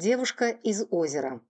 Девушка из озера.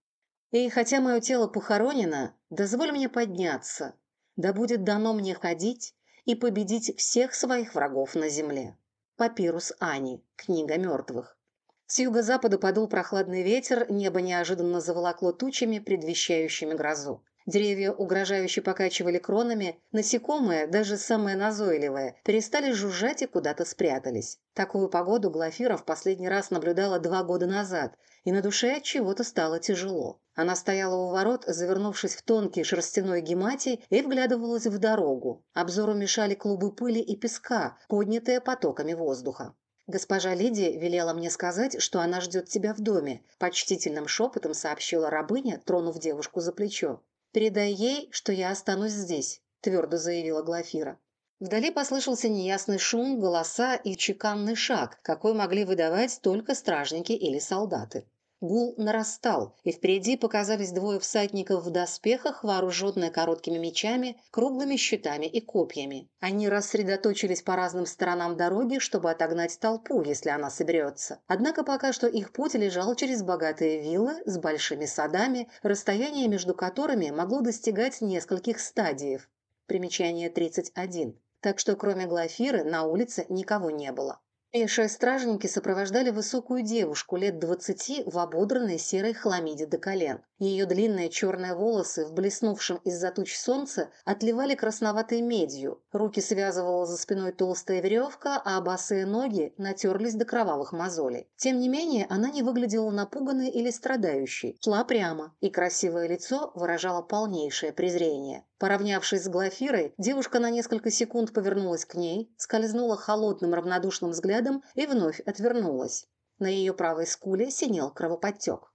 И хотя мое тело похоронено, дозволь мне подняться, да будет дано мне ходить и победить всех своих врагов на земле. Папирус Ани. Книга мертвых. С юго-запада подул прохладный ветер, небо неожиданно заволокло тучами, предвещающими грозу. Деревья угрожающе покачивали кронами, насекомые, даже самые назойливые, перестали жужжать и куда-то спрятались. Такую погоду Глафира в последний раз наблюдала два года назад, и на душе от чего-то стало тяжело. Она стояла у ворот, завернувшись в тонкий шерстяной гематий, и вглядывалась в дорогу. Обзору мешали клубы пыли и песка, поднятые потоками воздуха. «Госпожа Лидия велела мне сказать, что она ждет тебя в доме», почтительным шепотом сообщила рабыня, тронув девушку за плечо. «Передай ей, что я останусь здесь», – твердо заявила Глафира. Вдали послышался неясный шум, голоса и чеканный шаг, какой могли выдавать только стражники или солдаты. Гул нарастал, и впереди показались двое всадников в доспехах, вооруженные короткими мечами, круглыми щитами и копьями. Они рассредоточились по разным сторонам дороги, чтобы отогнать толпу, если она соберется. Однако пока что их путь лежал через богатые виллы с большими садами, расстояние между которыми могло достигать нескольких стадиев. Примечание 31. Так что кроме Глафиры на улице никого не было. Пешие стражники сопровождали высокую девушку лет двадцати в ободранной серой хламиде до колен. Ее длинные черные волосы в блеснувшем из-за туч солнце отливали красноватой медью, руки связывала за спиной толстая веревка, а босые ноги натерлись до кровавых мозолей. Тем не менее, она не выглядела напуганной или страдающей, шла прямо, и красивое лицо выражало полнейшее презрение. Поравнявшись с Глафирой, девушка на несколько секунд повернулась к ней, скользнула холодным равнодушным взглядом и вновь отвернулась. На ее правой скуле синел кровоподтек.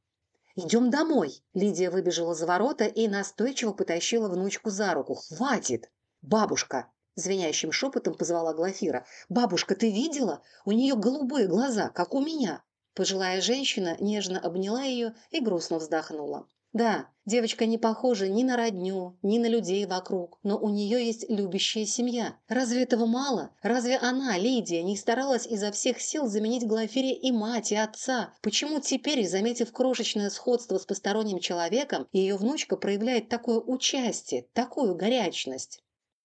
«Идем домой!» Лидия выбежала за ворота и настойчиво потащила внучку за руку. «Хватит!» «Бабушка!» Звенящим шепотом позвала Глафира. «Бабушка, ты видела? У нее голубые глаза, как у меня!» Пожилая женщина нежно обняла ее и грустно вздохнула. Да, девочка не похожа ни на родню, ни на людей вокруг, но у нее есть любящая семья. Разве этого мало? Разве она, Лидия, не старалась изо всех сил заменить Глафире и мать, и отца? Почему теперь, заметив крошечное сходство с посторонним человеком, ее внучка проявляет такое участие, такую горячность?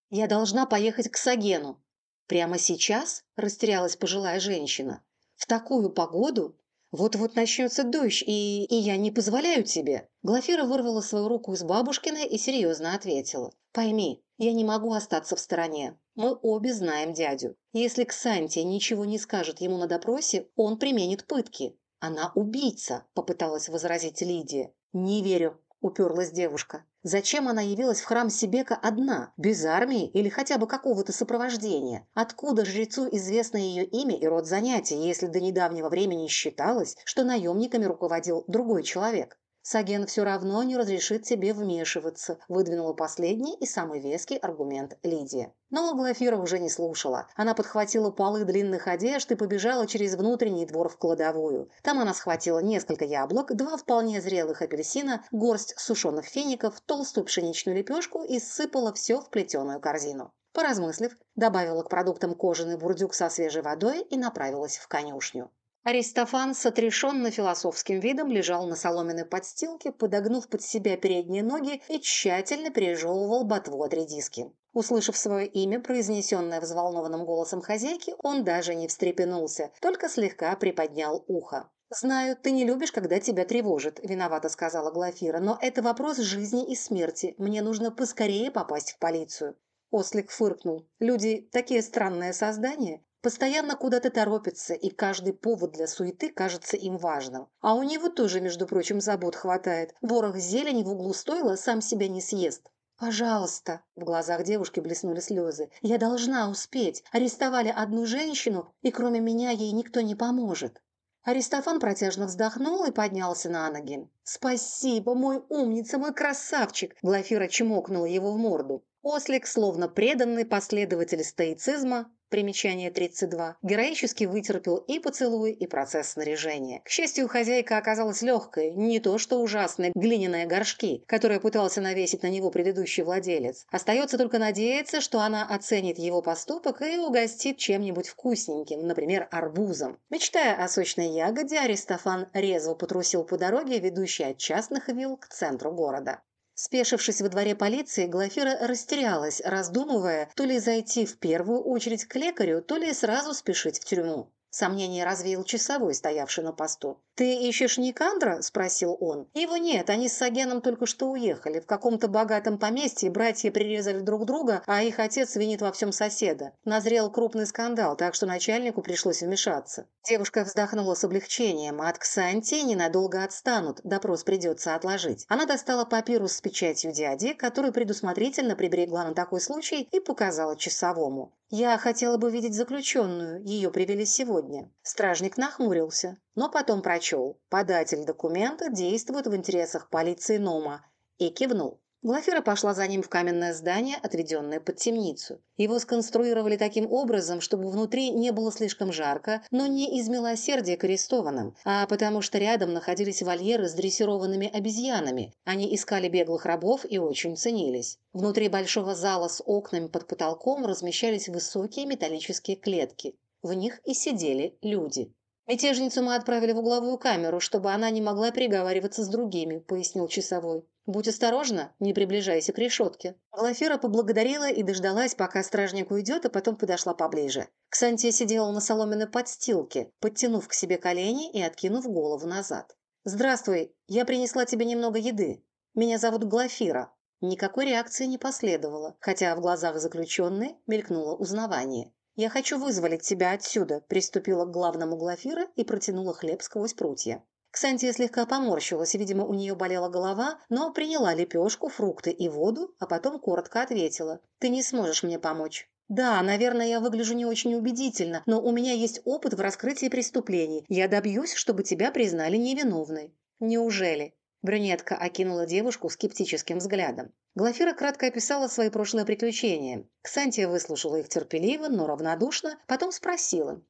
«Я должна поехать к Сагену». «Прямо сейчас?» – растерялась пожилая женщина. «В такую погоду? Вот-вот начнется дождь, и... и я не позволяю тебе». Глафира вырвала свою руку из бабушкиной и серьезно ответила. «Пойми, я не могу остаться в стороне. Мы обе знаем дядю. Если Ксантия ничего не скажет ему на допросе, он применит пытки. Она убийца», – попыталась возразить Лидия. «Не верю», – уперлась девушка. Зачем она явилась в храм Сибека одна, без армии или хотя бы какого-то сопровождения? Откуда жрецу известно ее имя и род занятий, если до недавнего времени считалось, что наемниками руководил другой человек? Саген все равно не разрешит тебе вмешиваться, выдвинула последний и самый веский аргумент Лидия. Но Глафира уже не слушала. Она подхватила полы длинных одежд и побежала через внутренний двор в кладовую. Там она схватила несколько яблок, два вполне зрелых апельсина, горсть сушеных фиников, толстую пшеничную лепешку и сыпала все в плетеную корзину. Поразмыслив, добавила к продуктам кожаный бурдюк со свежей водой и направилась в конюшню. Аристофан с отрешенно-философским видом лежал на соломенной подстилке, подогнув под себя передние ноги и тщательно пережевывал ботву от редиски. Услышав свое имя, произнесенное взволнованным голосом хозяйки, он даже не встрепенулся, только слегка приподнял ухо. «Знаю, ты не любишь, когда тебя тревожит», – виновато сказала Глафира, «но это вопрос жизни и смерти. Мне нужно поскорее попасть в полицию». Ослик фыркнул. «Люди – такие странные создания. Постоянно куда-то торопятся, и каждый повод для суеты кажется им важным. А у него тоже, между прочим, забот хватает. Ворох зелени в углу стойла сам себя не съест. «Пожалуйста!» – в глазах девушки блеснули слезы. «Я должна успеть. Арестовали одну женщину, и кроме меня ей никто не поможет». Аристофан протяжно вздохнул и поднялся на ноги. «Спасибо, мой умница, мой красавчик!» Глафира чмокнула его в морду. Ослик, словно преданный последователь стоицизма, Примечание 32. Героически вытерпел и поцелуй, и процесс снаряжения. К счастью, хозяйка оказалась легкой, не то что ужасные глиняные горшки, которые пытался навесить на него предыдущий владелец. Остается только надеяться, что она оценит его поступок и угостит чем-нибудь вкусненьким, например, арбузом. Мечтая о сочной ягоде, Аристофан резво потрусил по дороге, ведущей от частных вилл к центру города. Спешившись во дворе полиции, Глафира растерялась, раздумывая, то ли зайти в первую очередь к лекарю, то ли сразу спешить в тюрьму. Сомнение развеял часовой, стоявший на посту. «Ты ищешь Никандра?» – спросил он. «Его нет, они с Сагеном только что уехали. В каком-то богатом поместье братья прирезали друг друга, а их отец винит во всем соседа. Назрел крупный скандал, так что начальнику пришлось вмешаться». Девушка вздохнула с облегчением. От Ксанти ненадолго отстанут, допрос придется отложить. Она достала папирус с печатью дяди, который предусмотрительно приберегла на такой случай, и показала часовому. «Я хотела бы видеть заключенную. Ее привели сегодня». Стражник нахмурился, но потом прочел. Податель документа действует в интересах полиции Нома и кивнул. Глафира пошла за ним в каменное здание, отведенное под темницу. Его сконструировали таким образом, чтобы внутри не было слишком жарко, но не из милосердия к арестованным, а потому что рядом находились вольеры с дрессированными обезьянами. Они искали беглых рабов и очень ценились. Внутри большого зала с окнами под потолком размещались высокие металлические клетки. В них и сидели люди. «Мятежницу мы отправили в угловую камеру, чтобы она не могла переговариваться с другими», — пояснил часовой. «Будь осторожна, не приближайся к решетке». Глафира поблагодарила и дождалась, пока стражник уйдет, а потом подошла поближе. Ксантия сидела на соломенной подстилке, подтянув к себе колени и откинув голову назад. «Здравствуй, я принесла тебе немного еды. Меня зовут Глафира». Никакой реакции не последовало, хотя в глазах заключенной мелькнуло узнавание. «Я хочу вызволить тебя отсюда», – приступила к главному Глафира и протянула хлеб сквозь прутья. Ксантия слегка поморщилась, видимо, у нее болела голова, но приняла лепешку, фрукты и воду, а потом коротко ответила. «Ты не сможешь мне помочь». «Да, наверное, я выгляжу не очень убедительно, но у меня есть опыт в раскрытии преступлений. Я добьюсь, чтобы тебя признали невиновной». «Неужели?» Брюнетка окинула девушку скептическим взглядом. Глафира кратко описала свои прошлые приключения. Ксантия выслушала их терпеливо, но равнодушно, потом спросила.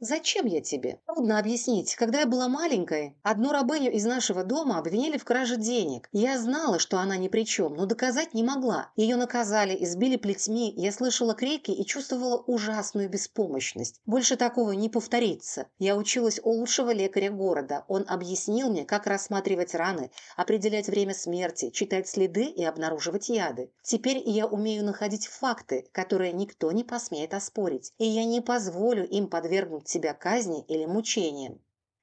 «Зачем я тебе?» Трудно объяснить. Когда я была маленькой, одну рабыню из нашего дома обвинили в краже денег. Я знала, что она ни при чем, но доказать не могла. Ее наказали, избили плетьми, я слышала крики и чувствовала ужасную беспомощность. Больше такого не повторится. Я училась у лучшего лекаря города. Он объяснил мне, как рассматривать раны, определять время смерти, читать следы и обнаруживать яды. Теперь я умею находить факты, которые никто не посмеет оспорить. И я не позволю им подвергнуть себя казни или мучениям.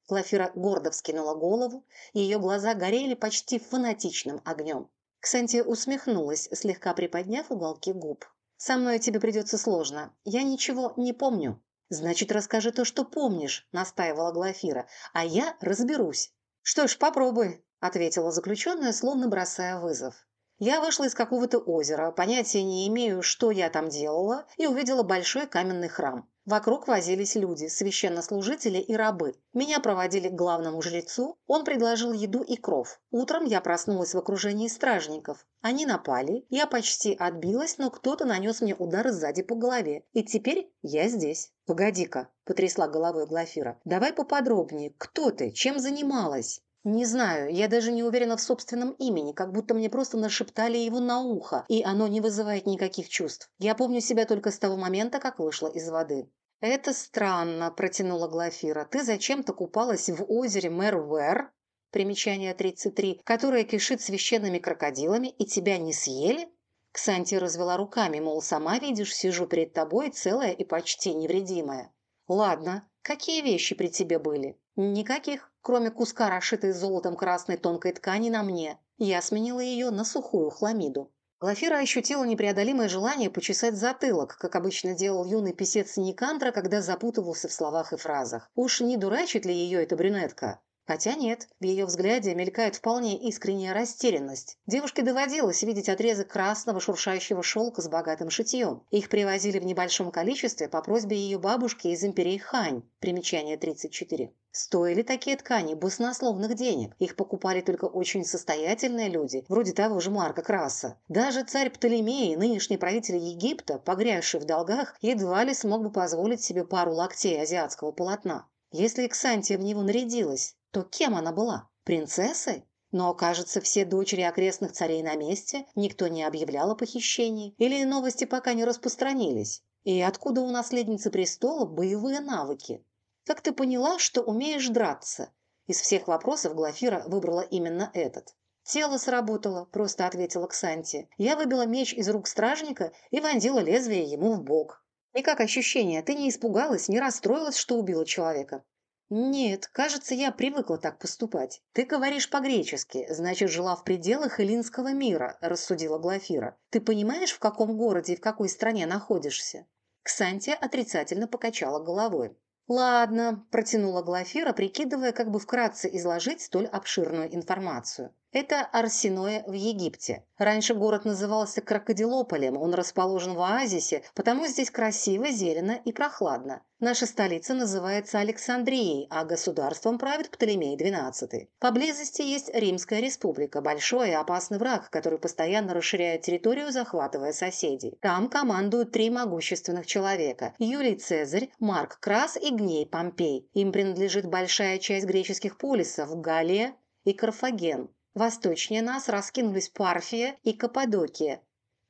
Глафира гордо вскинула голову, ее глаза горели почти фанатичным огнем. Ксантия усмехнулась, слегка приподняв уголки губ. «Со мной тебе придется сложно. Я ничего не помню». «Значит, расскажи то, что помнишь», – настаивала Глафира, – «а я разберусь». «Что ж, попробуй», – ответила заключенная, словно бросая вызов. Я вышла из какого-то озера, понятия не имею, что я там делала, и увидела большой каменный храм. Вокруг возились люди, священнослужители и рабы. Меня проводили к главному жрецу, он предложил еду и кров. Утром я проснулась в окружении стражников. Они напали, я почти отбилась, но кто-то нанес мне удар сзади по голове. И теперь я здесь. «Погоди-ка», – потрясла головой Глафира, – «давай поподробнее. Кто ты? Чем занималась?» «Не знаю, я даже не уверена в собственном имени, как будто мне просто нашептали его на ухо, и оно не вызывает никаких чувств. Я помню себя только с того момента, как вышла из воды». «Это странно», – протянула Глафира. «Ты зачем-то купалась в озере Мэрвэр, примечание 33, которое кишит священными крокодилами, и тебя не съели?» Ксанти развела руками, мол, сама видишь, сижу перед тобой целая и почти невредимая. «Ладно, какие вещи при тебе были?» «Никаких, кроме куска, расшитой золотом красной тонкой ткани на мне. Я сменила ее на сухую хламиду». Глафира ощутила непреодолимое желание почесать затылок, как обычно делал юный писец Никандра, когда запутывался в словах и фразах. Уж не дурачит ли ее эта брюнетка? Хотя нет, в ее взгляде мелькает вполне искренняя растерянность. Девушке доводилось видеть отрезок красного шуршающего шелка с богатым шитьем. Их привозили в небольшом количестве по просьбе ее бабушки из империи Хань, примечание 34. Стоили такие ткани баснословных денег. Их покупали только очень состоятельные люди, вроде того же Марка Краса. Даже царь Птолемей, нынешний правитель Египта, погрязший в долгах, едва ли смог бы позволить себе пару локтей азиатского полотна. Если Ксантия в него нарядилась, то кем она была? Принцессой? Но, кажется, все дочери окрестных царей на месте, никто не объявлял о похищении, или новости пока не распространились. И откуда у наследницы престола боевые навыки? Как ты поняла, что умеешь драться? Из всех вопросов Глафира выбрала именно этот. «Тело сработало», – просто ответила Ксанти. «Я выбила меч из рук стражника и вонзила лезвие ему в бок». «И как ощущение? Ты не испугалась, не расстроилась, что убила человека?» «Нет, кажется, я привыкла так поступать. Ты говоришь по-гречески, значит, жила в пределах эллинского мира», – рассудила Глафира. «Ты понимаешь, в каком городе и в какой стране находишься?» Ксантия отрицательно покачала головой. «Ладно», – протянула Глафира, прикидывая, как бы вкратце изложить столь обширную информацию. Это Арсиное в Египте. Раньше город назывался Крокодилополем, он расположен в оазисе, потому здесь красиво, зелено и прохладно. Наша столица называется Александрией, а государством правит Птолемей XII. Поблизости есть Римская республика, большой и опасный враг, который постоянно расширяет территорию, захватывая соседей. Там командуют три могущественных человека – Юлий Цезарь, Марк Крас и Гней Помпей. Им принадлежит большая часть греческих полисов – Галия и Карфаген. Восточнее нас раскинулись Парфия и Каппадокия.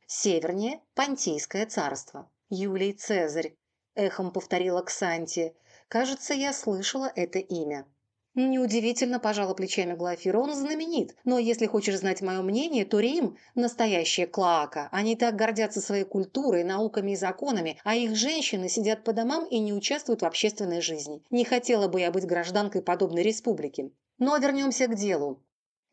Севернее – Понтийское царство. Юлий Цезарь. Эхом повторила Ксанти. Кажется, я слышала это имя. Неудивительно, пожала плечами Глафира, он знаменит. Но если хочешь знать мое мнение, то Рим – настоящая клоака. Они так гордятся своей культурой, науками и законами, а их женщины сидят по домам и не участвуют в общественной жизни. Не хотела бы я быть гражданкой подобной республики. Но вернемся к делу.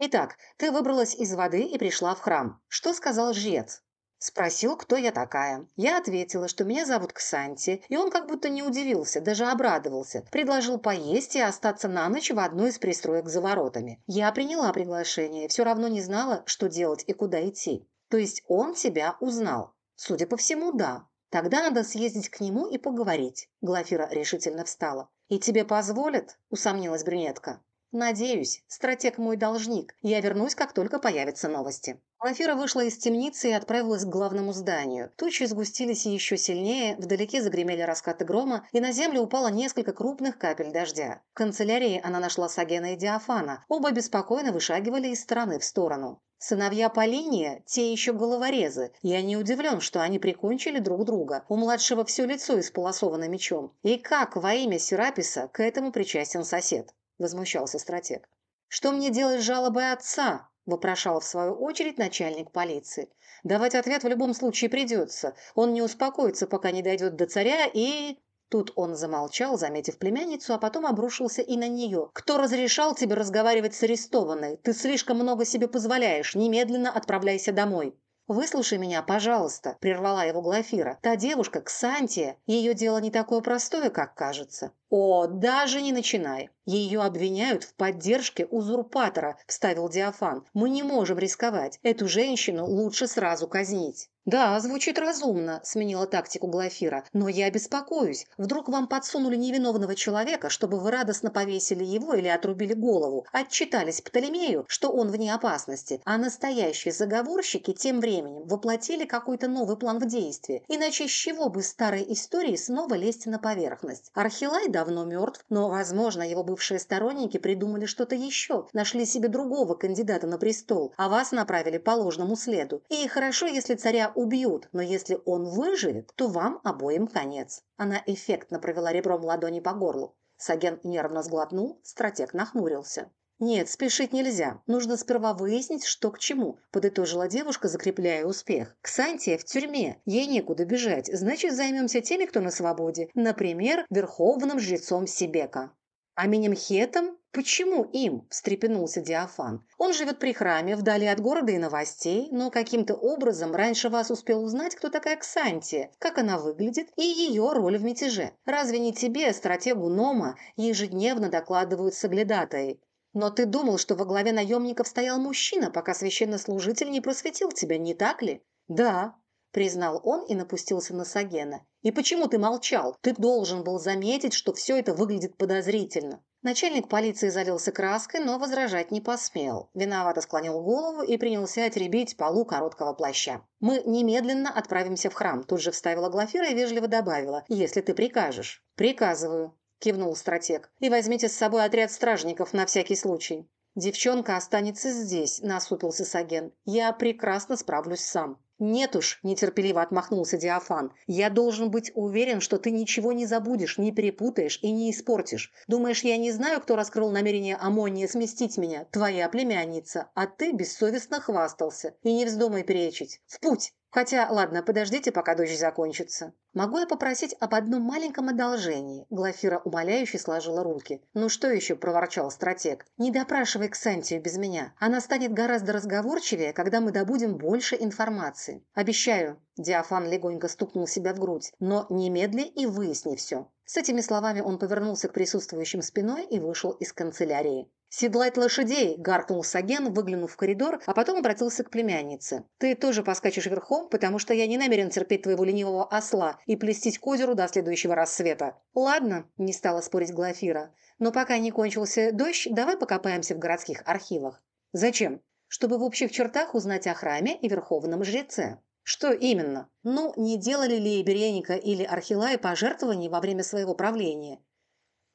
Итак, ты выбралась из воды и пришла в храм. Что сказал жрец? Спросил, кто я такая. Я ответила, что меня зовут Ксанти, и он как будто не удивился, даже обрадовался. Предложил поесть и остаться на ночь в одной из пристроек за воротами. Я приняла приглашение, все равно не знала, что делать и куда идти. То есть он тебя узнал? Судя по всему, да. Тогда надо съездить к нему и поговорить. Глафира решительно встала. «И тебе позволят?» – усомнилась брюнетка. «Надеюсь, стратег мой должник. Я вернусь, как только появятся новости». Алафира вышла из темницы и отправилась к главному зданию. Тучи сгустились еще сильнее, вдалеке загремели раскаты грома, и на землю упало несколько крупных капель дождя. В канцелярии она нашла Сагена и Диафана. Оба беспокойно вышагивали из стороны в сторону. Сыновья Полиния – те еще головорезы. Я не удивлен, что они прикончили друг друга. У младшего все лицо исполосовано мечом. И как во имя Сераписа к этому причастен сосед? Возмущался стратег. «Что мне делать с жалобой отца?» – вопрошал в свою очередь начальник полиции. «Давать ответ в любом случае придется. Он не успокоится, пока не дойдет до царя и...» Тут он замолчал, заметив племянницу, а потом обрушился и на нее. «Кто разрешал тебе разговаривать с арестованной? Ты слишком много себе позволяешь. Немедленно отправляйся домой». «Выслушай меня, пожалуйста», – прервала его Глафира. «Та девушка, Ксантия, ее дело не такое простое, как кажется». «О, даже не начинай. Ее обвиняют в поддержке узурпатора», – вставил Диафан. «Мы не можем рисковать. Эту женщину лучше сразу казнить». «Да, звучит разумно», – сменила тактику Глафира. «Но я беспокоюсь. Вдруг вам подсунули невиновного человека, чтобы вы радостно повесили его или отрубили голову, отчитались Птолемею, что он вне опасности, а настоящие заговорщики тем временем воплотили какой-то новый план в действие. Иначе с чего бы старой истории снова лезть на поверхность? Архилай давно мертв, но, возможно, его бывшие сторонники придумали что-то еще, нашли себе другого кандидата на престол, а вас направили по ложному следу. И хорошо, если царя убьют, но если он выживет, то вам обоим конец. Она эффектно провела ребром ладони по горлу. Саген нервно сглотнул, стратег нахмурился. «Нет, спешить нельзя. Нужно сперва выяснить, что к чему», – подытожила девушка, закрепляя успех. «Ксантия в тюрьме. Ей некуда бежать. Значит, займемся теми, кто на свободе. Например, верховным жрецом Сибека». «А Минемхетом? Почему им?» – встрепенулся Диафан. «Он живет при храме, вдали от города и новостей, но каким-то образом раньше вас успел узнать, кто такая Ксантия, как она выглядит и ее роль в мятеже. Разве не тебе, стратегу Нома, ежедневно докладывают соглядатаи?» Но ты думал, что во главе наемников стоял мужчина, пока священнослужитель не просветил тебя, не так ли? Да, признал он и напустился на Сагена. И почему ты молчал? Ты должен был заметить, что все это выглядит подозрительно. Начальник полиции залился краской, но возражать не посмел. Виновато склонил голову и принялся отребить полу короткого плаща. «Мы немедленно отправимся в храм», тут же вставила Глафира и вежливо добавила, «если ты прикажешь». «Приказываю», кивнул стратег. «И возьмите с собой отряд стражников на всякий случай». «Девчонка останется здесь», – насупился Саген. «Я прекрасно справлюсь сам». «Нет уж», – нетерпеливо отмахнулся Диафан. «Я должен быть уверен, что ты ничего не забудешь, не перепутаешь и не испортишь. Думаешь, я не знаю, кто раскрыл намерение Амония сместить меня? Твоя племянница. А ты бессовестно хвастался. И не вздумай перечить. В путь!» Хотя, ладно, подождите, пока дождь закончится. Могу я попросить об одном маленьком одолжении? Глафира умоляюще сложила руки. Ну что еще, проворчал стратег. Не допрашивай Ксантию без меня. Она станет гораздо разговорчивее, когда мы добудем больше информации. Обещаю. Диафан легонько стукнул себя в грудь. Но немедли и выясни все. С этими словами он повернулся к присутствующим спиной и вышел из канцелярии. «Седлать лошадей!» – гаркнул Саген, выглянув в коридор, а потом обратился к племяннице. «Ты тоже поскачешь верхом, потому что я не намерен терпеть твоего ленивого осла и плестись к озеру до следующего рассвета». «Ладно», – не стала спорить Глафира. «Но пока не кончился дождь, давай покопаемся в городских архивах». «Зачем?» «Чтобы в общих чертах узнать о храме и верховном жреце». Что именно? Ну, не делали ли Береника или Архилай пожертвований во время своего правления?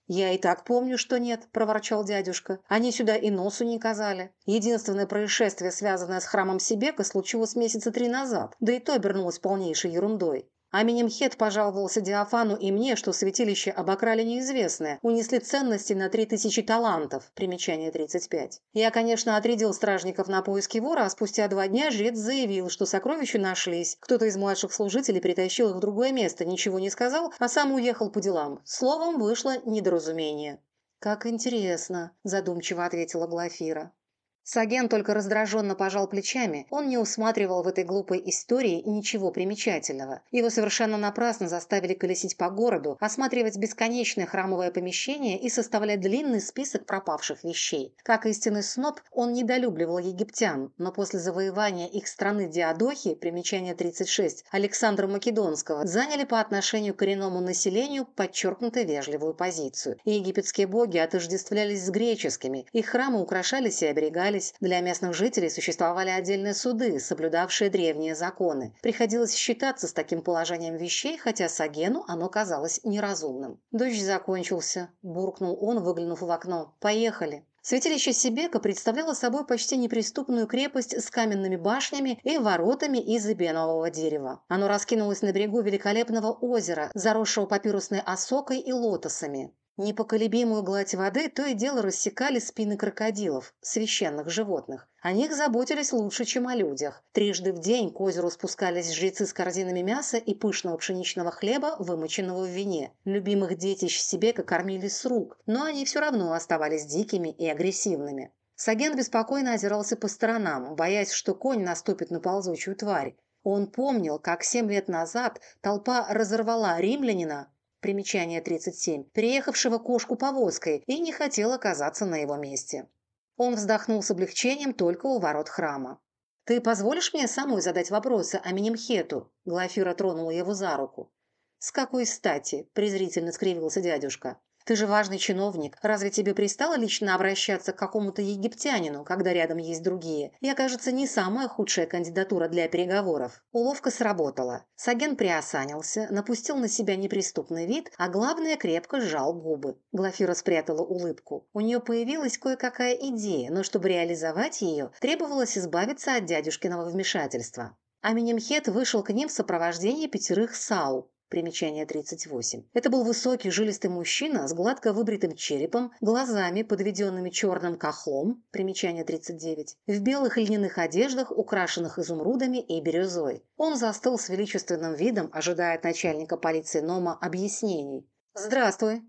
«Я и так помню, что нет», – проворчал дядюшка. «Они сюда и носу не казали. Единственное происшествие, связанное с храмом Себека, случилось месяца три назад, да и то обернулось полнейшей ерундой. Аминемхет пожаловался Диафану и мне, что святилище обокрали неизвестное, унесли ценности на три тысячи талантов. Примечание 35. Я, конечно, отрядил стражников на поиски вора, а спустя два дня жрец заявил, что сокровища нашлись. Кто-то из младших служителей притащил их в другое место, ничего не сказал, а сам уехал по делам. Словом, вышло недоразумение. «Как интересно», – задумчиво ответила Глафира. Саген только раздраженно пожал плечами. Он не усматривал в этой глупой истории ничего примечательного. Его совершенно напрасно заставили колесить по городу, осматривать бесконечное храмовое помещение и составлять длинный список пропавших вещей. Как истинный сноб, он недолюбливал египтян, но после завоевания их страны Диадохи, примечание 36, Александра Македонского, заняли по отношению к коренному населению подчеркнуто вежливую позицию. И египетские боги отождествлялись с греческими, их храмы украшались и оберегали существовались, для местных жителей существовали отдельные суды, соблюдавшие древние законы. Приходилось считаться с таким положением вещей, хотя Сагену оно казалось неразумным. Дождь закончился, буркнул он, выглянув в окно. «Поехали». Святилище Сибека представляло собой почти неприступную крепость с каменными башнями и воротами из эбенового дерева. Оно раскинулось на берегу великолепного озера, заросшего папирусной осокой и лотосами. Непоколебимую гладь воды то и дело рассекали спины крокодилов, священных животных. О них заботились лучше, чем о людях. Трижды в день к озеру спускались жрецы с корзинами мяса и пышного пшеничного хлеба, вымоченного в вине. Любимых детищ Сибека кормили с рук, но они все равно оставались дикими и агрессивными. Саген беспокойно озирался по сторонам, боясь, что конь наступит на ползучую тварь. Он помнил, как семь лет назад толпа разорвала римлянина, примечание 37, переехавшего кошку повозкой и не хотел оказаться на его месте. Он вздохнул с облегчением только у ворот храма. «Ты позволишь мне самой задать вопросы о Минимхету?» Глафира тронула его за руку. «С какой стати?» – презрительно скривился дядюшка. Ты же важный чиновник. Разве тебе пристало лично обращаться к какому-то египтянину, когда рядом есть другие? Я, кажется, не самая худшая кандидатура для переговоров. Уловка сработала. Саген приосанился, напустил на себя неприступный вид, а главное, крепко сжал губы. Глафира спрятала улыбку. У нее появилась кое-какая идея, но чтобы реализовать ее, требовалось избавиться от дядюшкиного вмешательства. Аминемхет вышел к ним в сопровождении пятерых сау. Примечание 38. Это был высокий жилистый мужчина с гладко выбритым черепом, глазами, подведенными черным кахлом. Примечание 39. В белых льняных одеждах, украшенных изумрудами и бирюзой. Он застыл с величественным видом, ожидая от начальника полиции Нома объяснений. «Здравствуй!»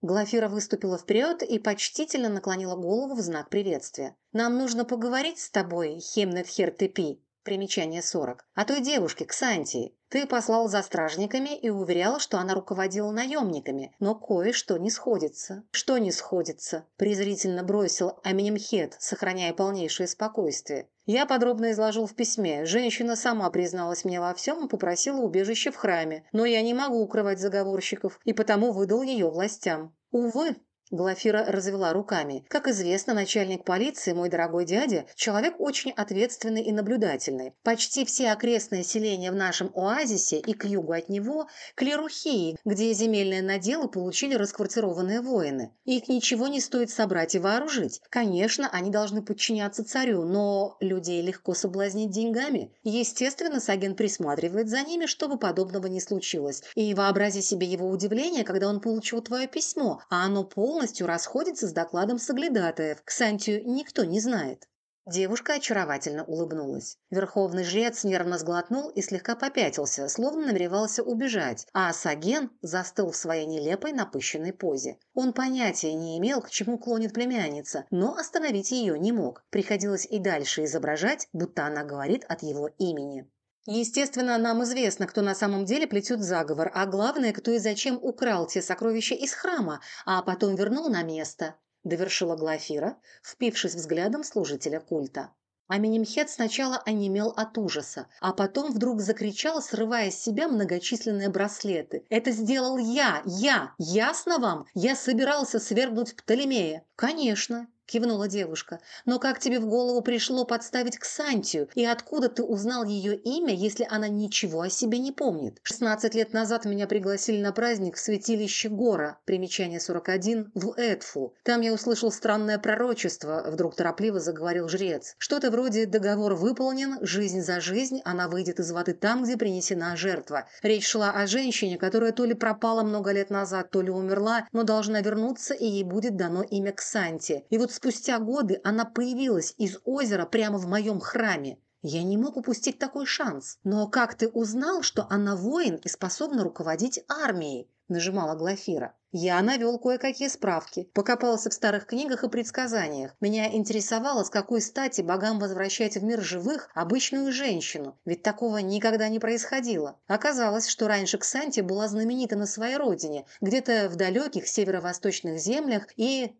Глафира выступила вперед и почтительно наклонила голову в знак приветствия. «Нам нужно поговорить с тобой, Хемнет Хертепи». Примечание 40. О той девушке, Ксантии. Ты послал за стражниками и уверял, что она руководила наемниками, но кое-что не сходится. Что не сходится? Презрительно бросил Аминемхет, сохраняя полнейшее спокойствие. Я подробно изложил в письме. Женщина сама призналась мне во всем и попросила убежище в храме, но я не могу укрывать заговорщиков, и потому выдал ее властям. Увы, Глафира развела руками. Как известно, начальник полиции, мой дорогой дядя, человек очень ответственный и наблюдательный. Почти все окрестные селения в нашем оазисе и к югу от него – клерухии, где земельные наделы получили расквартированные воины. Их ничего не стоит собрать и вооружить. Конечно, они должны подчиняться царю, но людей легко соблазнить деньгами. Естественно, Саген присматривает за ними, чтобы подобного не случилось. И вообрази себе его удивление, когда он получил твое письмо, а оно полное полностью расходится с докладом соглядатаев. Ксантию никто не знает. Девушка очаровательно улыбнулась. Верховный жрец нервно сглотнул и слегка попятился, словно намеревался убежать, а Саген застыл в своей нелепой напыщенной позе. Он понятия не имел, к чему клонит племянница, но остановить ее не мог. Приходилось и дальше изображать, будто она говорит от его имени. Естественно, нам известно, кто на самом деле плетет заговор, а главное, кто и зачем украл те сокровища из храма, а потом вернул на место», – довершила Глафира, впившись взглядом служителя культа. Аменемхет сначала онемел от ужаса, а потом вдруг закричал, срывая с себя многочисленные браслеты. «Это сделал я! Я! Ясно вам? Я собирался свергнуть Птолемея!» «Конечно!» – кивнула девушка. «Но как тебе в голову пришло подставить Ксантию? И откуда ты узнал ее имя, если она ничего о себе не помнит? Шестнадцать лет назад меня пригласили на праздник в святилище Гора, примечание 41, в Эдфу. Там я услышал странное пророчество, вдруг торопливо заговорил жрец. Что-то вроде «договор выполнен, жизнь за жизнь, она выйдет из воды там, где принесена жертва». Речь шла о женщине, которая то ли пропала много лет назад, то ли умерла, но должна вернуться, и ей будет дано имя Ксанти. И вот спустя годы она появилась из озера прямо в моем храме. Я не мог упустить такой шанс. Но как ты узнал, что она воин и способна руководить армией? Нажимала Глафира. Я навел кое-какие справки, покопался в старых книгах и предсказаниях. Меня интересовало, с какой стати богам возвращать в мир живых обычную женщину, ведь такого никогда не происходило. Оказалось, что раньше Ксанти была знаменита на своей родине, где-то в далеких северо-восточных землях, и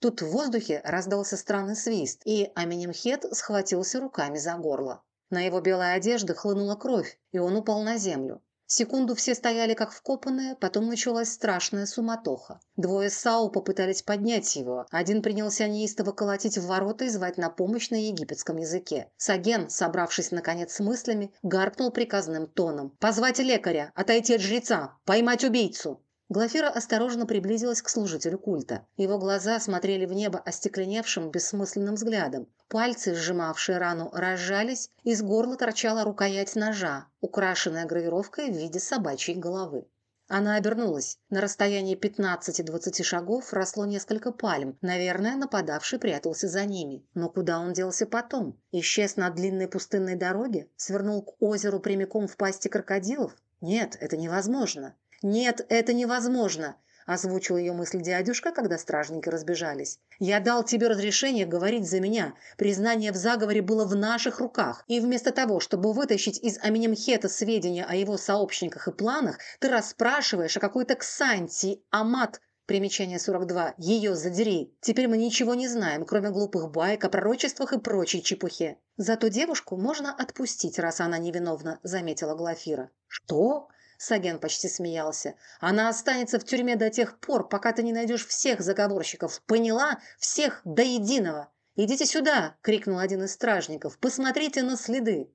Тут в воздухе раздался странный свист, и Аминемхет схватился руками за горло. На его белой одежде хлынула кровь, и он упал на землю. Секунду все стояли как вкопанные, потом началась страшная суматоха. Двое САУ попытались поднять его. Один принялся неистово колотить в ворота и звать на помощь на египетском языке. Саген, собравшись наконец с мыслями, гаркнул приказным тоном. «Позвать лекаря! Отойти от жреца! Поймать убийцу!» Глафира осторожно приблизилась к служителю культа. Его глаза смотрели в небо остекленевшим, бессмысленным взглядом. Пальцы, сжимавшие рану, разжались, из горла торчала рукоять ножа, украшенная гравировкой в виде собачьей головы. Она обернулась. На расстоянии 15-20 шагов росло несколько пальм. Наверное, нападавший прятался за ними. Но куда он делся потом? Исчез на длинной пустынной дороге? Свернул к озеру прямиком в пасти крокодилов? Нет, это невозможно. «Нет, это невозможно», – озвучил ее мысль дядюшка, когда стражники разбежались. «Я дал тебе разрешение говорить за меня. Признание в заговоре было в наших руках. И вместо того, чтобы вытащить из Аминемхета сведения о его сообщниках и планах, ты расспрашиваешь о какой-то Ксанти, Амат, Примечание 42. Ее задери. Теперь мы ничего не знаем, кроме глупых баек о пророчествах и прочей чепухе. Зато девушку можно отпустить, раз она невиновна, заметила Глафира. Что? Саген почти смеялся. «Она останется в тюрьме до тех пор, пока ты не найдешь всех заговорщиков. Поняла? Всех до единого!» «Идите сюда!» – крикнул один из стражников. «Посмотрите на следы!»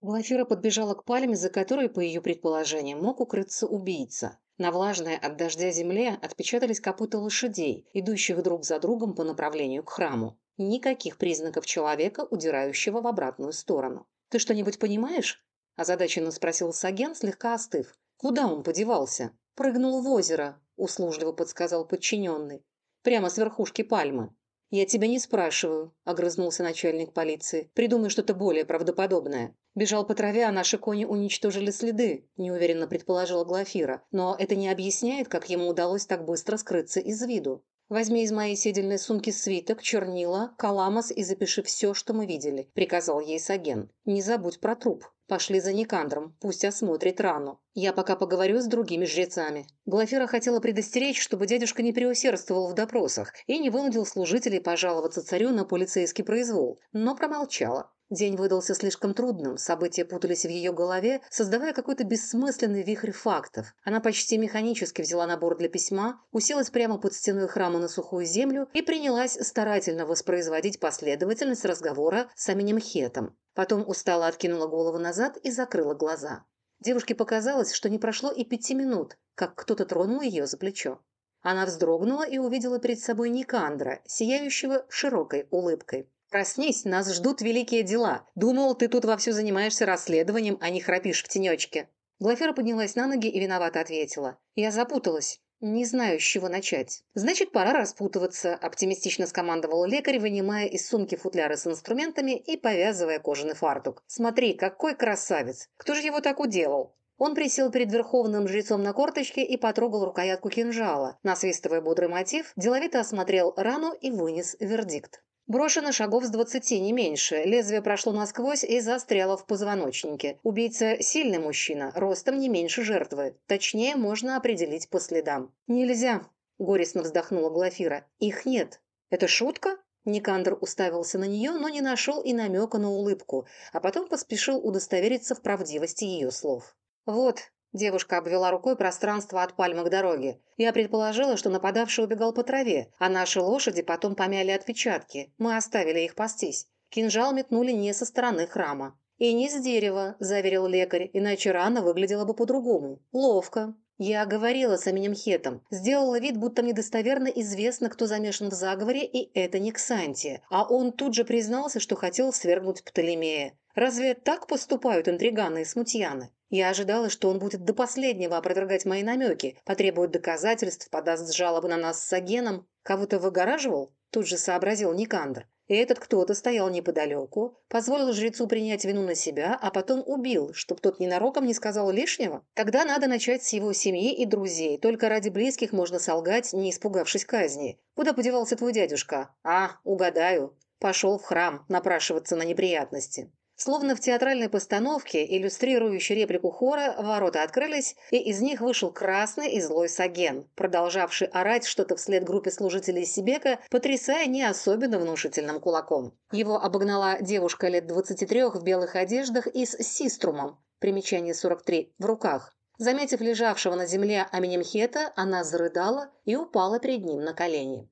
Глафира подбежала к пальме, за которой, по ее предположениям, мог укрыться убийца. На влажной от дождя земле отпечатались копыта лошадей, идущих друг за другом по направлению к храму. Никаких признаков человека, удирающего в обратную сторону. «Ты что-нибудь понимаешь?» – озадаченно спросил Саген, слегка остыв. Куда он подевался? Прыгнул в озеро, услужливо подсказал подчиненный. Прямо с верхушки пальмы. «Я тебя не спрашиваю», – огрызнулся начальник полиции. «Придумай что-то более правдоподобное». «Бежал по траве, а наши кони уничтожили следы», – неуверенно предположила Глафира. «Но это не объясняет, как ему удалось так быстро скрыться из виду». «Возьми из моей седельной сумки свиток, чернила, каламас и запиши все, что мы видели», – приказал ей Саген. «Не забудь про труп. Пошли за Никандром, пусть осмотрит рану. Я пока поговорю с другими жрецами». Глафира хотела предостеречь, чтобы дядюшка не преусердствовал в допросах и не вынудил служителей пожаловаться царю на полицейский произвол, но промолчала. День выдался слишком трудным, события путались в ее голове, создавая какой-то бессмысленный вихрь фактов. Она почти механически взяла набор для письма, уселась прямо под стеной храма на сухую землю и принялась старательно воспроизводить последовательность разговора с Аминем Хетом. Потом устало откинула голову назад и закрыла глаза. Девушке показалось, что не прошло и пяти минут, как кто-то тронул ее за плечо. Она вздрогнула и увидела перед собой Никандра, сияющего широкой улыбкой. «Проснись, нас ждут великие дела. Думал, ты тут вовсю занимаешься расследованием, а не храпишь в тенечке». Глафера поднялась на ноги и виновато ответила. «Я запуталась. Не знаю, с чего начать. Значит, пора распутываться», – оптимистично скомандовал лекарь, вынимая из сумки футляры с инструментами и повязывая кожаный фартук. «Смотри, какой красавец! Кто же его так уделал?» Он присел перед верховным жрецом на корточке и потрогал рукоятку кинжала. Насвистывая бодрый мотив, деловито осмотрел рану и вынес вердикт. Брошено шагов с двадцати, не меньше. Лезвие прошло насквозь и застряло в позвоночнике. Убийца – сильный мужчина, ростом не меньше жертвы. Точнее, можно определить по следам. «Нельзя», – горестно вздохнула Глафира. «Их нет». «Это шутка?» Никандр уставился на нее, но не нашел и намека на улыбку, а потом поспешил удостовериться в правдивости ее слов. «Вот, Девушка обвела рукой пространство от пальмы к дороге. Я предположила, что нападавший убегал по траве, а наши лошади потом помяли отпечатки. Мы оставили их пастись. Кинжал метнули не со стороны храма. «И не с дерева», – заверил лекарь, иначе рана выглядела бы по-другому. «Ловко». Я говорила с именем Хетом, сделала вид, будто мне достоверно известно, кто замешан в заговоре, и это не Ксантия. А он тут же признался, что хотел свергнуть Птолемея. Разве так поступают интриганы и смутьяны? Я ожидала, что он будет до последнего опровергать мои намеки, потребует доказательств, подаст жалобы на нас с Агеном. Кого-то выгораживал? Тут же сообразил Никандр. И этот кто-то стоял неподалеку, позволил жрецу принять вину на себя, а потом убил, чтоб тот ненароком не сказал лишнего. Тогда надо начать с его семьи и друзей. Только ради близких можно солгать, не испугавшись казни. Куда подевался твой дядюшка? А, угадаю. Пошел в храм напрашиваться на неприятности. Словно в театральной постановке, иллюстрирующей реплику хора, ворота открылись, и из них вышел красный и злой Саген, продолжавший орать что-то вслед группе служителей Сибека, потрясая не особенно внушительным кулаком. Его обогнала девушка лет 23 в белых одеждах и с систрумом, примечание 43, в руках. Заметив лежавшего на земле Аминемхета, она зарыдала и упала перед ним на колени.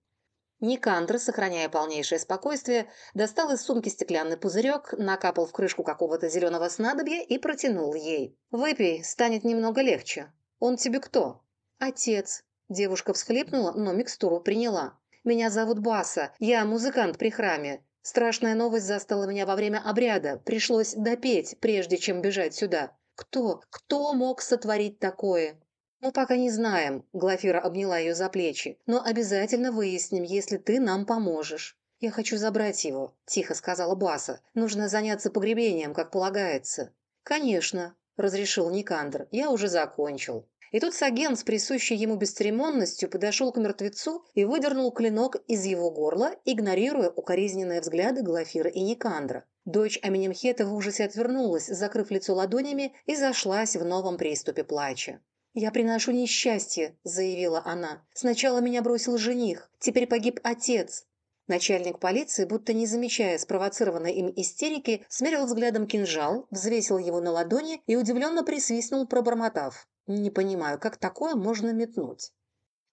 Никандр, сохраняя полнейшее спокойствие, достал из сумки стеклянный пузырек, накапал в крышку какого-то зеленого снадобья и протянул ей. «Выпей, станет немного легче. Он тебе кто?» «Отец». Девушка всхлипнула, но микстуру приняла. «Меня зовут Баса, я музыкант при храме. Страшная новость застала меня во время обряда. Пришлось допеть, прежде чем бежать сюда. Кто, кто мог сотворить такое?» «Мы пока не знаем», – Глафира обняла ее за плечи, «но обязательно выясним, если ты нам поможешь». «Я хочу забрать его», – тихо сказала Баса. «Нужно заняться погребением, как полагается». «Конечно», – разрешил Никандр. «Я уже закончил». И тут Саген с присущей ему бесцеремонностью подошел к мертвецу и выдернул клинок из его горла, игнорируя укоризненные взгляды Глафира и Никандра. Дочь Аминемхета в ужасе отвернулась, закрыв лицо ладонями, и зашлась в новом приступе плача. «Я приношу несчастье», – заявила она. «Сначала меня бросил жених, теперь погиб отец». Начальник полиции, будто не замечая спровоцированной им истерики, смерил взглядом кинжал, взвесил его на ладони и удивленно присвистнул, пробормотав. «Не понимаю, как такое можно метнуть?»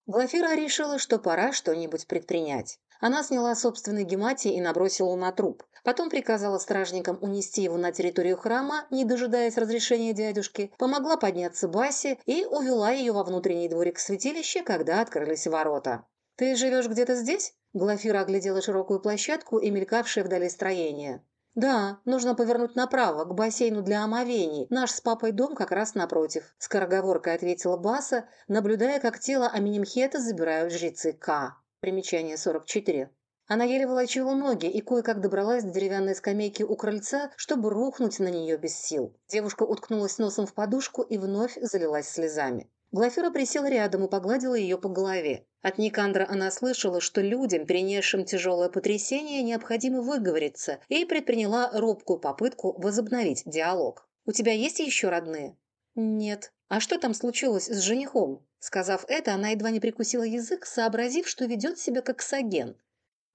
Глафира решила, что пора что-нибудь предпринять. Она сняла собственный гематий и набросила на труп. Потом приказала стражникам унести его на территорию храма, не дожидаясь разрешения дядюшки, помогла подняться Басе и увела ее во внутренний дворик святилища, когда открылись ворота. «Ты живешь где-то здесь?» Глафира оглядела широкую площадку и мелькавшее вдали строение. «Да, нужно повернуть направо, к бассейну для омовений. Наш с папой дом как раз напротив», – скороговоркой ответила Баса, наблюдая, как тело Аминемхета забирают жрецы К. Примечание 44. Она еле волочила ноги и кое-как добралась до деревянной скамейки у крыльца, чтобы рухнуть на нее без сил. Девушка уткнулась носом в подушку и вновь залилась слезами. Глафира присела рядом и погладила ее по голове. От Никандра она слышала, что людям, перенесшим тяжелое потрясение, необходимо выговориться, и предприняла робкую попытку возобновить диалог. «У тебя есть еще родные?» «Нет». «А что там случилось с женихом?» Сказав это, она едва не прикусила язык, сообразив, что ведет себя как саген.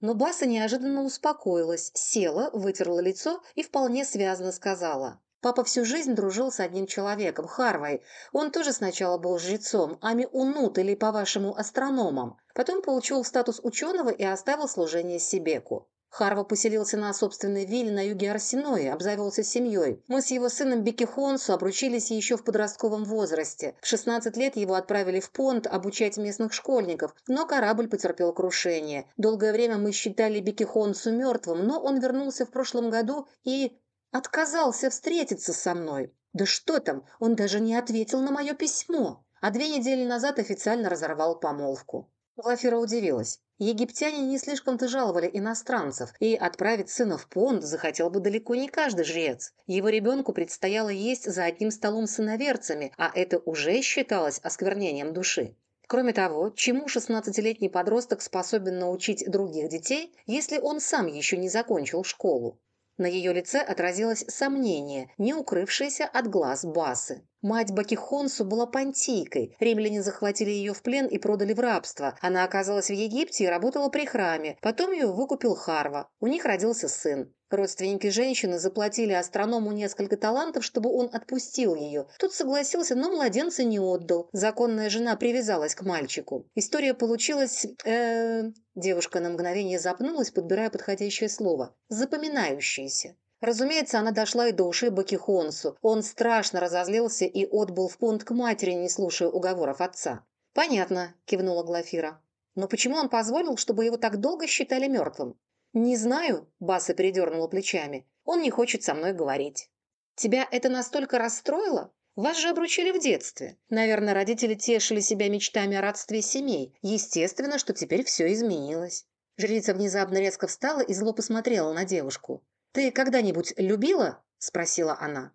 Но Баса неожиданно успокоилась, села, вытерла лицо и вполне связно сказала. Папа всю жизнь дружил с одним человеком, Харвой. Он тоже сначала был жрецом, ами-унут или, по-вашему, астрономом. Потом получил статус ученого и оставил служение Сибеку. Харва поселился на собственной вилле на юге Арсенои, обзавелся семьей. Мы с его сыном Бекихонсу обручились еще в подростковом возрасте. В 16 лет его отправили в Понт обучать местных школьников, но корабль потерпел крушение. Долгое время мы считали Бекихонсу мертвым, но он вернулся в прошлом году и отказался встретиться со мной. Да что там, он даже не ответил на мое письмо. А две недели назад официально разорвал помолвку. Глафира удивилась. Египтяне не слишком-то жаловали иностранцев, и отправить сына в Понт захотел бы далеко не каждый жрец. Его ребенку предстояло есть за одним столом с иноверцами, а это уже считалось осквернением души. Кроме того, чему 16-летний подросток способен научить других детей, если он сам еще не закончил школу? На ее лице отразилось сомнение, не укрывшееся от глаз Басы. Мать Бакихонсу была понтийкой. Римляне захватили ее в плен и продали в рабство. Она оказалась в Египте и работала при храме. Потом ее выкупил Харва. У них родился сын. Родственники женщины заплатили астроному несколько талантов, чтобы он отпустил ее. Тут согласился, но младенца не отдал. Законная жена привязалась к мальчику. История получилась... Э, девушка на мгновение запнулась, подбирая подходящее слово. Запоминающееся. Разумеется, она дошла и до ушей Бакихонсу. Он страшно разозлился и отбыл в понт к матери, не слушая уговоров отца. «Понятно», – кивнула Глафира. «Но почему он позволил, чтобы его так долго считали мертвым?» «Не знаю», – Баса передернула плечами. «Он не хочет со мной говорить». «Тебя это настолько расстроило? Вас же обручили в детстве. Наверное, родители тешили себя мечтами о родстве семей. Естественно, что теперь все изменилось». Жрица внезапно резко встала и зло посмотрела на девушку. «Ты когда-нибудь любила?» – спросила она.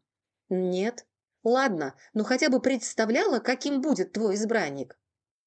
«Нет». «Ладно, но хотя бы представляла, каким будет твой избранник».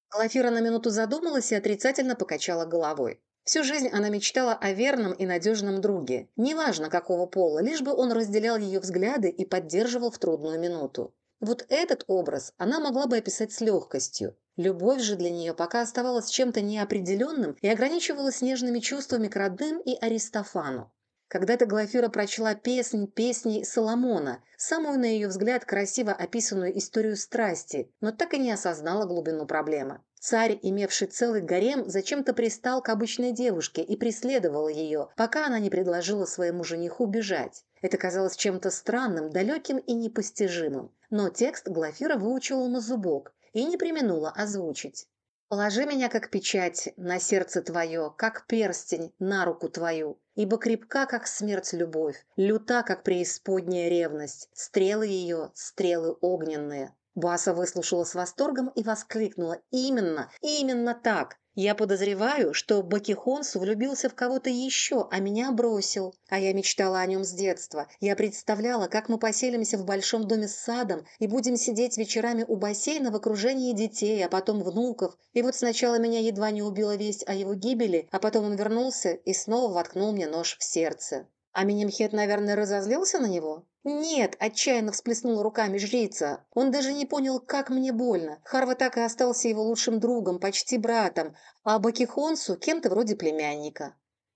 Глафира на минуту задумалась и отрицательно покачала головой. Всю жизнь она мечтала о верном и надежном друге, неважно какого пола, лишь бы он разделял ее взгляды и поддерживал в трудную минуту. Вот этот образ она могла бы описать с легкостью. Любовь же для нее пока оставалась чем-то неопределенным и ограничивалась нежными чувствами к родным и Аристофану. Когда-то Глафира прочла песнь песней Соломона, самую, на ее взгляд, красиво описанную историю страсти, но так и не осознала глубину проблемы. Царь, имевший целый гарем, зачем-то пристал к обычной девушке и преследовал ее, пока она не предложила своему жениху бежать. Это казалось чем-то странным, далеким и непостижимым. Но текст Глафира выучила на зубок и не применула озвучить. Положи меня, как печать, на сердце твое, как перстень на руку твою, ибо крепка, как смерть любовь, люта, как преисподняя ревность, стрелы ее, стрелы огненные. Баса выслушала с восторгом и воскликнула «Именно, именно так! Я подозреваю, что Бакихонсу влюбился в кого-то еще, а меня бросил. А я мечтала о нем с детства. Я представляла, как мы поселимся в большом доме с садом и будем сидеть вечерами у бассейна в окружении детей, а потом внуков. И вот сначала меня едва не убила весть о его гибели, а потом он вернулся и снова воткнул мне нож в сердце. А Минемхет, наверное, разозлился на него? «Нет!» – отчаянно всплеснула руками жрица. Он даже не понял, как мне больно. Харва так и остался его лучшим другом, почти братом, а Бакихонсу – кем-то вроде племянника.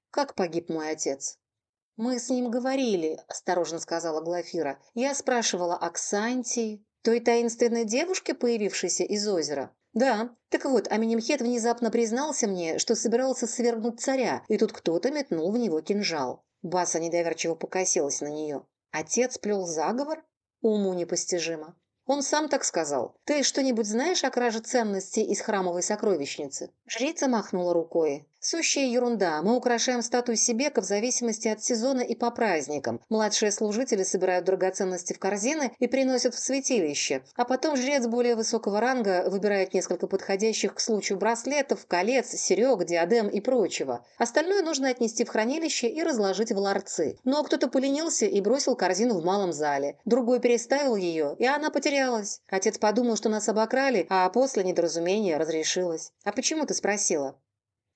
«Как погиб мой отец?» «Мы с ним говорили», – осторожно сказала Глафира. «Я спрашивала о Ксантии, той таинственной девушке, появившейся из озера». «Да. Так вот, Аминемхет внезапно признался мне, что собирался свергнуть царя, и тут кто-то метнул в него кинжал». Баса недоверчиво покосилась на нее. Отец плел заговор? Уму непостижимо. Он сам так сказал. Ты что-нибудь знаешь о краже ценностей из храмовой сокровищницы? Жрица махнула рукой. Сущая ерунда. Мы украшаем статую Сибека в зависимости от сезона и по праздникам. Младшие служители собирают драгоценности в корзины и приносят в святилище. А потом жрец более высокого ранга выбирает несколько подходящих к случаю браслетов, колец, серег, диадем и прочего. Остальное нужно отнести в хранилище и разложить в ларцы. Но кто-то поленился и бросил корзину в малом зале. Другой переставил ее, и она потерялась. Отец подумал, что нас обокрали, а после недоразумения разрешилось. «А почему ты спросила?»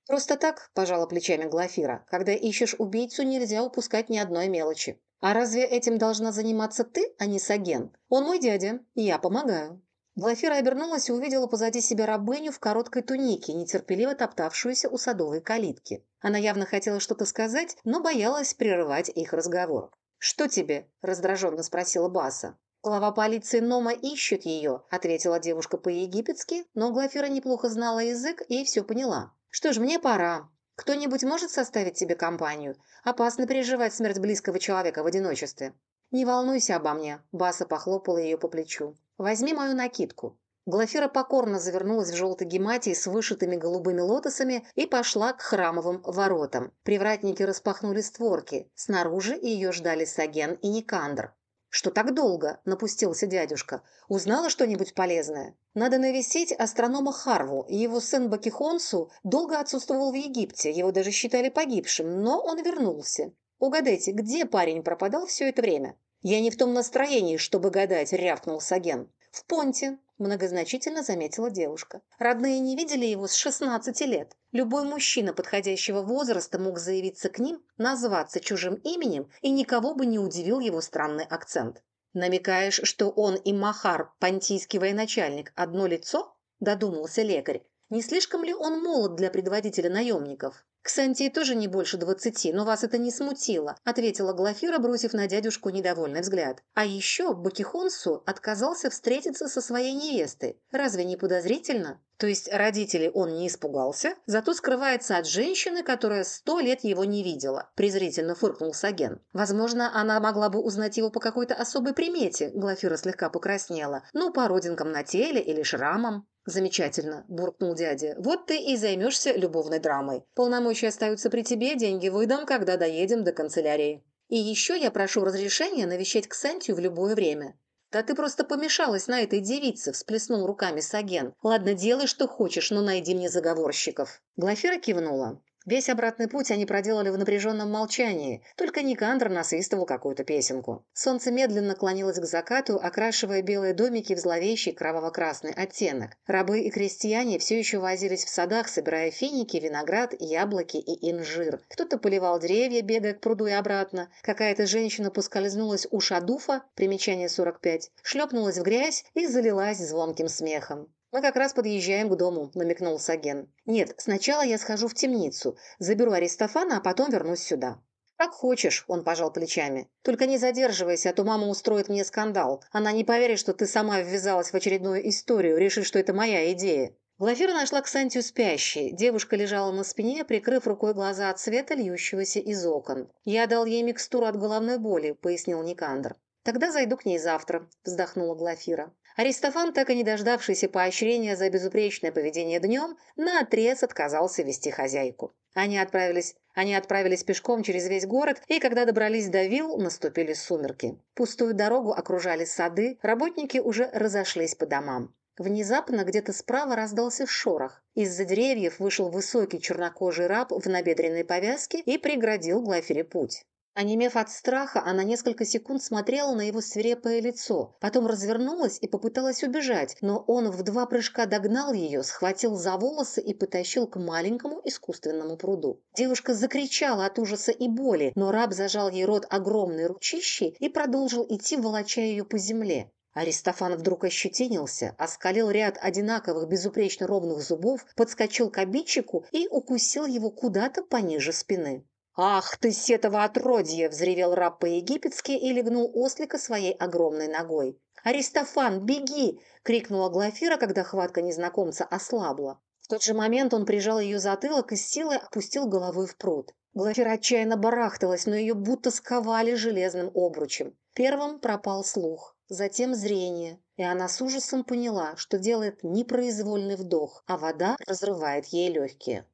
«Просто так», – пожала плечами Глафира, – «когда ищешь убийцу, нельзя упускать ни одной мелочи». «А разве этим должна заниматься ты, а не Саген? Он мой дядя, и я помогаю». Глафира обернулась и увидела позади себя рабыню в короткой тунике, нетерпеливо топтавшуюся у садовой калитки. Она явно хотела что-то сказать, но боялась прерывать их разговор. «Что тебе?» – раздраженно спросила Баса. «Глава полиции Нома ищет ее», – ответила девушка по-египетски, но Глафира неплохо знала язык и все поняла. Что ж, мне пора. Кто-нибудь может составить тебе компанию? Опасно переживать смерть близкого человека в одиночестве. Не волнуйся обо мне, Баса похлопала ее по плечу. Возьми мою накидку. Глафира покорно завернулась в желтый гематий с вышитыми голубыми лотосами и пошла к храмовым воротам. Привратники распахнули створки. Снаружи ее ждали Саген и Никандр. «Что так долго?» – напустился дядюшка. «Узнала что-нибудь полезное?» «Надо навестить астронома Харву. Его сын Бакихонсу долго отсутствовал в Египте, его даже считали погибшим, но он вернулся. Угадайте, где парень пропадал все это время?» «Я не в том настроении, чтобы гадать», – рявкнул Саген. «В Понте», – многозначительно заметила девушка. «Родные не видели его с 16 лет. Любой мужчина подходящего возраста мог заявиться к ним, назваться чужим именем, и никого бы не удивил его странный акцент. Намекаешь, что он и Махар, понтийский военачальник, одно лицо?» – додумался лекарь. «Не слишком ли он молод для предводителя наемников?» «Ксантии тоже не больше двадцати, но вас это не смутило», ответила Глафира, бросив на дядюшку недовольный взгляд. «А еще Бакихонсу отказался встретиться со своей невестой. Разве не подозрительно?» То есть родителей он не испугался, зато скрывается от женщины, которая сто лет его не видела, презрительно фыркнул Саген. Возможно, она могла бы узнать его по какой-то особой примете, Глафира слегка покраснела, ну, по родинкам на теле или шрамам. «Замечательно», – буркнул дядя. «Вот ты и займешься любовной драмой. Полномочия остаются при тебе, деньги выдам, когда доедем до канцелярии. И еще я прошу разрешения навещать Ксантию в любое время. «Да ты просто помешалась на этой девице», – всплеснул руками Саген. «Ладно, делай, что хочешь, но найди мне заговорщиков». Глафира кивнула. Весь обратный путь они проделали в напряженном молчании, только Никандр насвистывал какую-то песенку. Солнце медленно клонилось к закату, окрашивая белые домики в зловещий кроваво-красный оттенок. Рабы и крестьяне все еще возились в садах, собирая финики, виноград, яблоки и инжир. Кто-то поливал деревья, бегая к пруду и обратно. Какая-то женщина поскользнулась у шадуфа, примечание 45, шлепнулась в грязь и залилась звонким смехом. «Мы как раз подъезжаем к дому», – намекнул Саген. «Нет, сначала я схожу в темницу, заберу Аристофана, а потом вернусь сюда». «Как хочешь», – он пожал плечами. «Только не задерживайся, а то мама устроит мне скандал. Она не поверит, что ты сама ввязалась в очередную историю, решив, что это моя идея». Глафира нашла Ксантию спящей. Девушка лежала на спине, прикрыв рукой глаза от света, льющегося из окон. «Я дал ей микстуру от головной боли», – пояснил Никандр. «Тогда зайду к ней завтра», – вздохнула Глафира. Аристофан, так и не дождавшийся поощрения за безупречное поведение днем, наотрез отказался вести хозяйку. Они отправились, они отправились пешком через весь город, и когда добрались до вилл, наступили сумерки. Пустую дорогу окружали сады, работники уже разошлись по домам. Внезапно где-то справа раздался шорох. Из-за деревьев вышел высокий чернокожий раб в набедренной повязке и преградил Глафере путь. Онемев от страха, она несколько секунд смотрела на его свирепое лицо, потом развернулась и попыталась убежать, но он в два прыжка догнал ее, схватил за волосы и потащил к маленькому искусственному пруду. Девушка закричала от ужаса и боли, но раб зажал ей рот огромной ручищей и продолжил идти, волоча ее по земле. Аристофан вдруг ощетинился, оскалил ряд одинаковых безупречно ровных зубов, подскочил к обидчику и укусил его куда-то пониже спины. «Ах ты, сетово отродье!» – взревел раб по-египетски и легнул ослика своей огромной ногой. «Аристофан, беги!» – крикнула Глафира, когда хватка незнакомца ослабла. В тот же момент он прижал ее затылок и с силой опустил головой в пруд. Глафира отчаянно барахталась, но ее будто сковали железным обручем. Первым пропал слух, затем зрение, и она с ужасом поняла, что делает непроизвольный вдох, а вода разрывает ей легкие.